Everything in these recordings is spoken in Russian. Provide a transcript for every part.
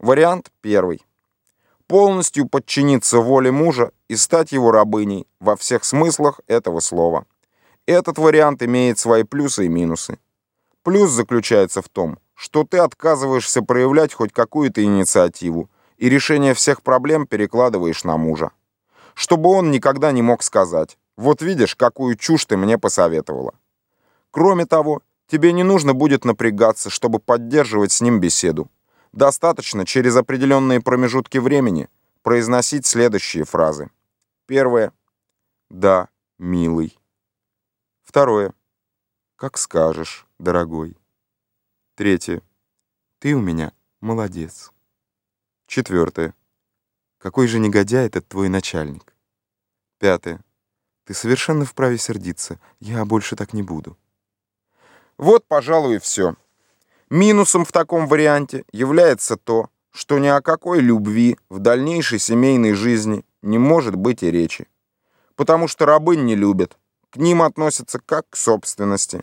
Вариант первый. Полностью подчиниться воле мужа и стать его рабыней во всех смыслах этого слова. Этот вариант имеет свои плюсы и минусы. Плюс заключается в том, что ты отказываешься проявлять хоть какую-то инициативу и решение всех проблем перекладываешь на мужа. Чтобы он никогда не мог сказать, вот видишь, какую чушь ты мне посоветовала. Кроме того, тебе не нужно будет напрягаться, чтобы поддерживать с ним беседу. Достаточно через определенные промежутки времени произносить следующие фразы. Первое. Да, милый. Второе. Как скажешь, дорогой. Третье. Ты у меня молодец. Четвертое. Какой же негодяй этот твой начальник. Пятое. Ты совершенно вправе сердиться. Я больше так не буду. Вот, пожалуй, и все. Минусом в таком варианте является то, что ни о какой любви в дальнейшей семейной жизни не может быть и речи. Потому что рабынь не любят, к ним относятся как к собственности.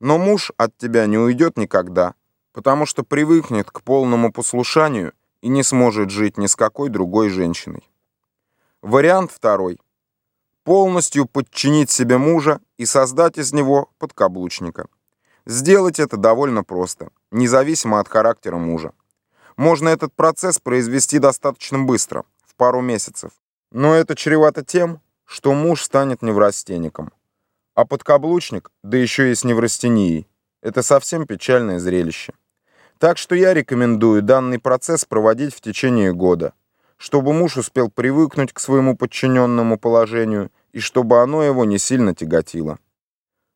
Но муж от тебя не уйдет никогда, потому что привыкнет к полному послушанию и не сможет жить ни с какой другой женщиной. Вариант второй. Полностью подчинить себе мужа и создать из него подкаблучника. Сделать это довольно просто, независимо от характера мужа. Можно этот процесс произвести достаточно быстро, в пару месяцев. Но это чревато тем, что муж станет неврастенником. А подкаблучник, да еще и с неврастенией, это совсем печальное зрелище. Так что я рекомендую данный процесс проводить в течение года, чтобы муж успел привыкнуть к своему подчиненному положению и чтобы оно его не сильно тяготило.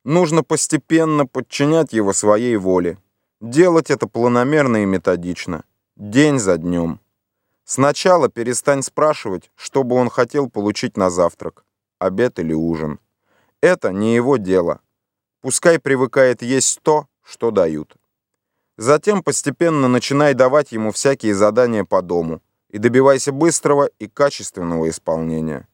Нужно постепенно подчинять его своей воле. Делать это планомерно и методично, день за днем. Сначала перестань спрашивать, что бы он хотел получить на завтрак, обед или ужин. Это не его дело. Пускай привыкает есть то, что дают. Затем постепенно начинай давать ему всякие задания по дому и добивайся быстрого и качественного исполнения.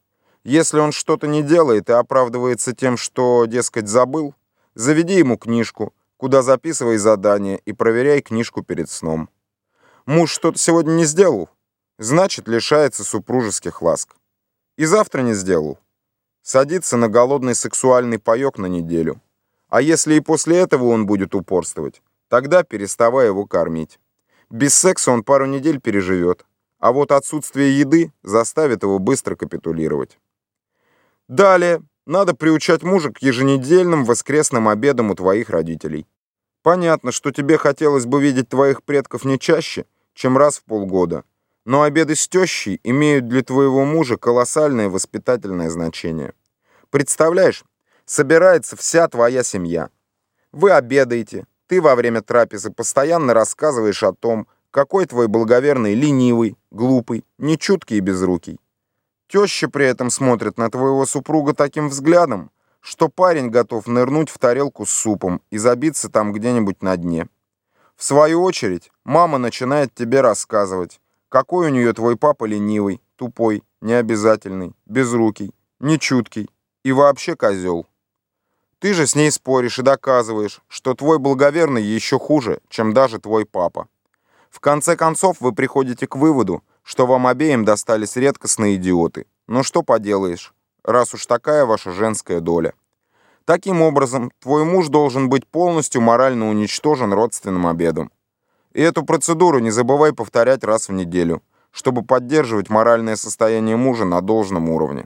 Если он что-то не делает и оправдывается тем, что, дескать, забыл, заведи ему книжку, куда записывай задания и проверяй книжку перед сном. Муж что-то сегодня не сделал, значит, лишается супружеских ласк. И завтра не сделал. Садится на голодный сексуальный паёк на неделю. А если и после этого он будет упорствовать, тогда переставай его кормить. Без секса он пару недель переживет, а вот отсутствие еды заставит его быстро капитулировать. Далее, надо приучать мужа к еженедельным воскресным обедам у твоих родителей. Понятно, что тебе хотелось бы видеть твоих предков не чаще, чем раз в полгода, но обеды с тещей имеют для твоего мужа колоссальное воспитательное значение. Представляешь, собирается вся твоя семья. Вы обедаете, ты во время трапезы постоянно рассказываешь о том, какой твой благоверный ленивый, глупый, нечуткий и безрукий. Теща при этом смотрит на твоего супруга таким взглядом, что парень готов нырнуть в тарелку с супом и забиться там где-нибудь на дне. В свою очередь, мама начинает тебе рассказывать, какой у нее твой папа ленивый, тупой, необязательный, безрукий, нечуткий и вообще козел. Ты же с ней споришь и доказываешь, что твой благоверный еще хуже, чем даже твой папа. В конце концов вы приходите к выводу, что вам обеим достались редкостные идиоты. Но что поделаешь, раз уж такая ваша женская доля. Таким образом, твой муж должен быть полностью морально уничтожен родственным обедом. И эту процедуру не забывай повторять раз в неделю, чтобы поддерживать моральное состояние мужа на должном уровне.